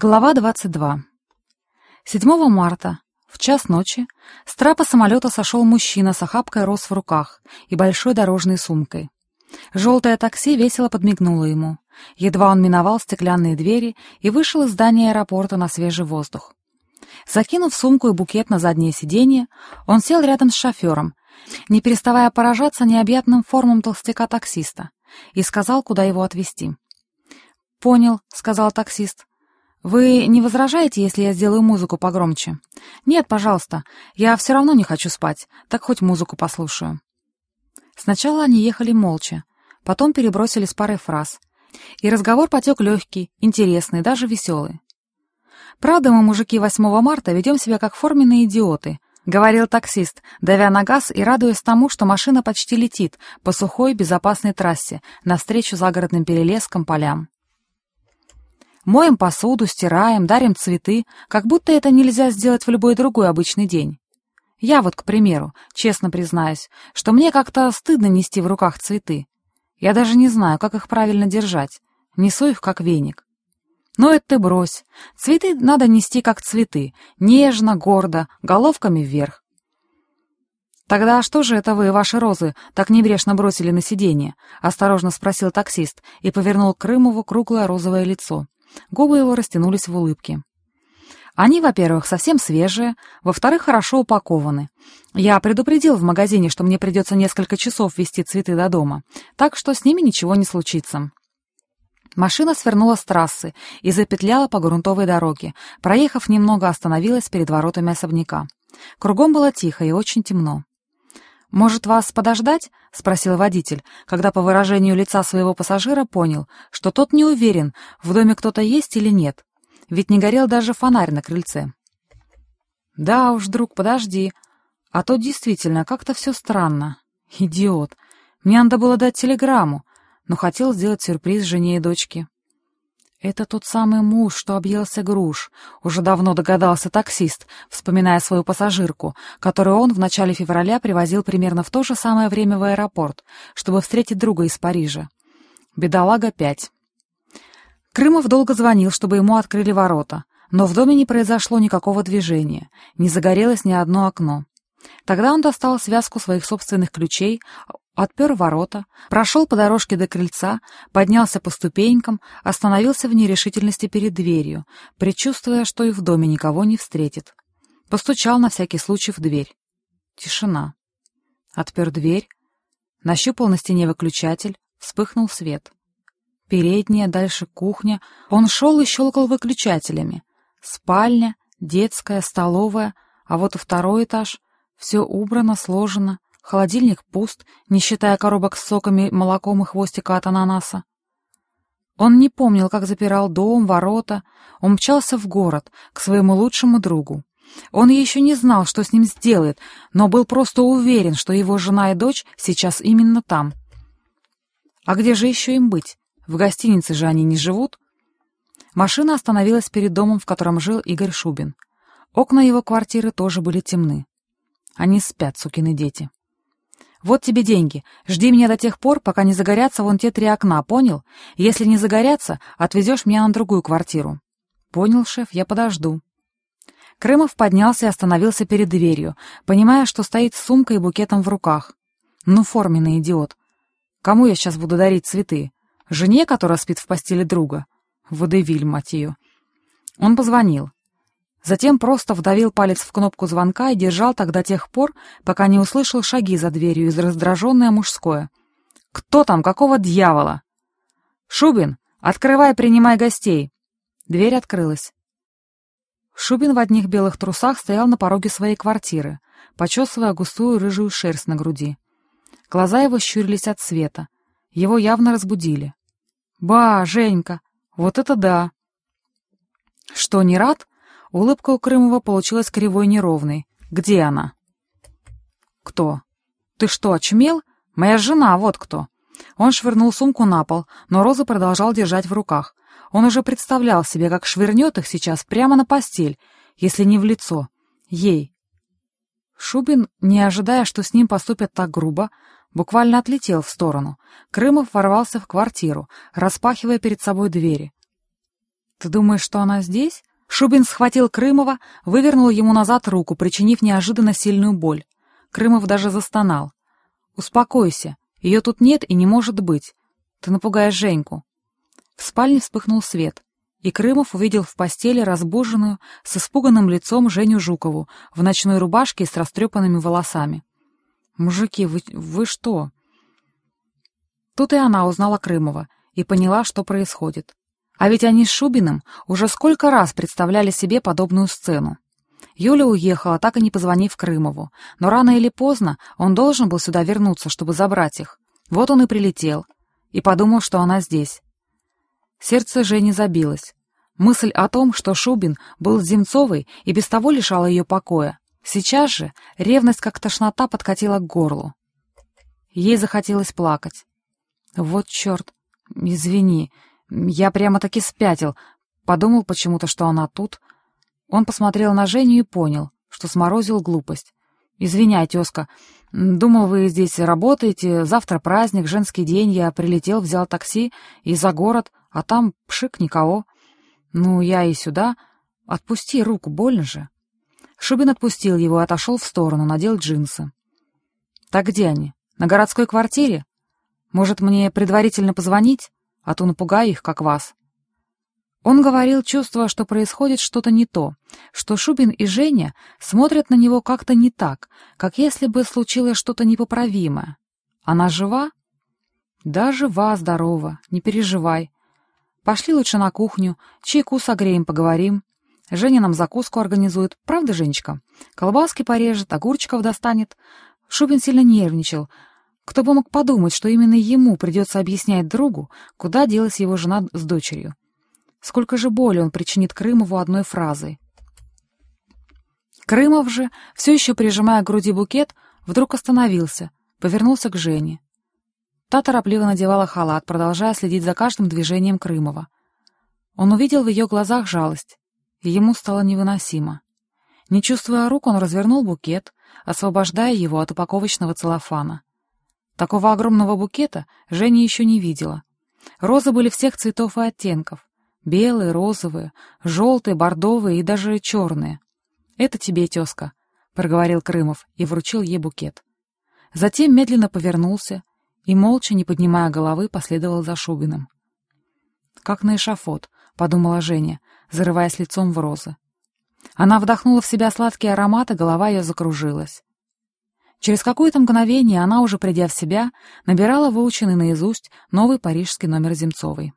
Глава 22. 7 марта, в час ночи, с трапа самолета сошел мужчина с охапкой роз в руках и большой дорожной сумкой. Желтое такси весело подмигнуло ему. Едва он миновал стеклянные двери и вышел из здания аэропорта на свежий воздух. Закинув сумку и букет на заднее сиденье, он сел рядом с шофером, не переставая поражаться необъятным формам толстяка-таксиста, и сказал, куда его отвезти. «Понял», — сказал таксист. «Вы не возражаете, если я сделаю музыку погромче?» «Нет, пожалуйста. Я все равно не хочу спать. Так хоть музыку послушаю». Сначала они ехали молча, потом перебросились парой фраз. И разговор потек легкий, интересный, даже веселый. «Правда, мы, мужики, 8 марта ведем себя как форменные идиоты», — говорил таксист, давя на газ и радуясь тому, что машина почти летит по сухой, безопасной трассе навстречу загородным перелескам, полям. Моем посуду, стираем, дарим цветы, как будто это нельзя сделать в любой другой обычный день. Я вот, к примеру, честно признаюсь, что мне как-то стыдно нести в руках цветы. Я даже не знаю, как их правильно держать. Несу их как веник. Но это ты брось. Цветы надо нести как цветы, нежно, гордо, головками вверх. «Тогда что же это вы, ваши розы, так небрежно бросили на сиденье?» — осторожно спросил таксист и повернул к Крымову круглое розовое лицо. Губы его растянулись в улыбке. Они, во-первых, совсем свежие, во-вторых, хорошо упакованы. Я предупредил в магазине, что мне придется несколько часов везти цветы до дома, так что с ними ничего не случится. Машина свернула с трассы и запетляла по грунтовой дороге. Проехав немного, остановилась перед воротами особняка. Кругом было тихо и очень темно. «Может, вас подождать?» — спросил водитель, когда по выражению лица своего пассажира понял, что тот не уверен, в доме кто-то есть или нет, ведь не горел даже фонарь на крыльце. «Да уж, друг, подожди, а то действительно как-то все странно. Идиот. Мне надо было дать телеграмму, но хотел сделать сюрприз жене и дочке». «Это тот самый муж, что объелся груш», — уже давно догадался таксист, вспоминая свою пассажирку, которую он в начале февраля привозил примерно в то же самое время в аэропорт, чтобы встретить друга из Парижа. Бедолага 5. Крымов долго звонил, чтобы ему открыли ворота, но в доме не произошло никакого движения, не загорелось ни одно окно. Тогда он достал связку своих собственных ключей, отпер ворота, прошел по дорожке до крыльца, поднялся по ступенькам, остановился в нерешительности перед дверью, предчувствуя, что и в доме никого не встретит. Постучал на всякий случай в дверь. Тишина. Отпер дверь, нащупал на стене выключатель, вспыхнул свет. Передняя, дальше кухня. Он шел и щелкал выключателями. Спальня, детская, столовая, а вот второй этаж. Все убрано, сложено. Холодильник пуст, не считая коробок с соками, молоком и хвостика от ананаса. Он не помнил, как запирал дом, ворота. Он мчался в город, к своему лучшему другу. Он еще не знал, что с ним сделает, но был просто уверен, что его жена и дочь сейчас именно там. А где же еще им быть? В гостинице же они не живут. Машина остановилась перед домом, в котором жил Игорь Шубин. Окна его квартиры тоже были темны. Они спят, сукины дети. Вот тебе деньги. Жди меня до тех пор, пока не загорятся вон те три окна, понял? Если не загорятся, отвезешь меня на другую квартиру. Понял, шеф, я подожду. Крымов поднялся и остановился перед дверью, понимая, что стоит с сумкой и букетом в руках. Ну, форменный идиот. Кому я сейчас буду дарить цветы? Жене, которая спит в постели друга? Водевиль, мать ее. Он позвонил. Затем просто вдавил палец в кнопку звонка и держал так до тех пор, пока не услышал шаги за дверью из раздраженное мужское. «Кто там? Какого дьявола?» «Шубин, открывай, принимай гостей!» Дверь открылась. Шубин в одних белых трусах стоял на пороге своей квартиры, почесывая густую рыжую шерсть на груди. Глаза его щурились от света. Его явно разбудили. «Ба, Женька, вот это да!» «Что, не рад?» Улыбка у Крымова получилась кривой неровной. «Где она?» «Кто?» «Ты что, очумел? Моя жена, вот кто!» Он швырнул сумку на пол, но Роза продолжал держать в руках. Он уже представлял себе, как швырнет их сейчас прямо на постель, если не в лицо. Ей. Шубин, не ожидая, что с ним поступят так грубо, буквально отлетел в сторону. Крымов ворвался в квартиру, распахивая перед собой двери. «Ты думаешь, что она здесь?» Шубин схватил Крымова, вывернул ему назад руку, причинив неожиданно сильную боль. Крымов даже застонал. «Успокойся. Ее тут нет и не может быть. Ты напугаешь Женьку». В спальне вспыхнул свет, и Крымов увидел в постели разбуженную, с испуганным лицом Женю Жукову, в ночной рубашке и с растрепанными волосами. «Мужики, вы, вы что?» Тут и она узнала Крымова и поняла, что происходит. А ведь они с Шубиным уже сколько раз представляли себе подобную сцену. Юля уехала, так и не позвонив Крымову, но рано или поздно он должен был сюда вернуться, чтобы забрать их. Вот он и прилетел, и подумал, что она здесь. Сердце Жени забилось. Мысль о том, что Шубин был с Земцовой и без того лишала ее покоя. Сейчас же ревность как тошнота подкатила к горлу. Ей захотелось плакать. Вот черт, извини, я прямо-таки спятил. Подумал почему-то, что она тут. Он посмотрел на Женю и понял, что сморозил глупость. «Извиняй, тезка. Думал, вы здесь работаете. Завтра праздник, женский день. Я прилетел, взял такси и за город, а там пшик никого. Ну, я и сюда. Отпусти руку, больно же». Шубин отпустил его и отошел в сторону, надел джинсы. «Так где они? На городской квартире? Может, мне предварительно позвонить, а то напугаю их, как вас?» Он говорил, чувствуя, что происходит что-то не то, что Шубин и Женя смотрят на него как-то не так, как если бы случилось что-то непоправимое. Она жива? Да, жива, здорова, не переживай. Пошли лучше на кухню, чайку согреем, поговорим. Женя нам закуску организует, правда, Женечка? Колбаски порежет, огурчиков достанет. Шубин сильно нервничал. Кто бы мог подумать, что именно ему придется объяснять другу, куда делась его жена с дочерью. Сколько же боли он причинит Крымову одной фразой. Крымов же, все еще прижимая к груди букет, вдруг остановился, повернулся к Жене. Та торопливо надевала халат, продолжая следить за каждым движением Крымова. Он увидел в ее глазах жалость, и ему стало невыносимо. Не чувствуя рук, он развернул букет, освобождая его от упаковочного целлофана. Такого огромного букета Женя еще не видела. Розы были всех цветов и оттенков. Белые, розовые, желтые, бордовые и даже черные. «Это тебе, тезка», — проговорил Крымов и вручил ей букет. Затем медленно повернулся и, молча, не поднимая головы, последовал за Шубиным. «Как на эшафот», — подумала Женя, зарываясь лицом в розы. Она вдохнула в себя сладкий аромат, и голова ее закружилась. Через какое-то мгновение она, уже придя в себя, набирала выученный наизусть новый парижский номер Земцовой.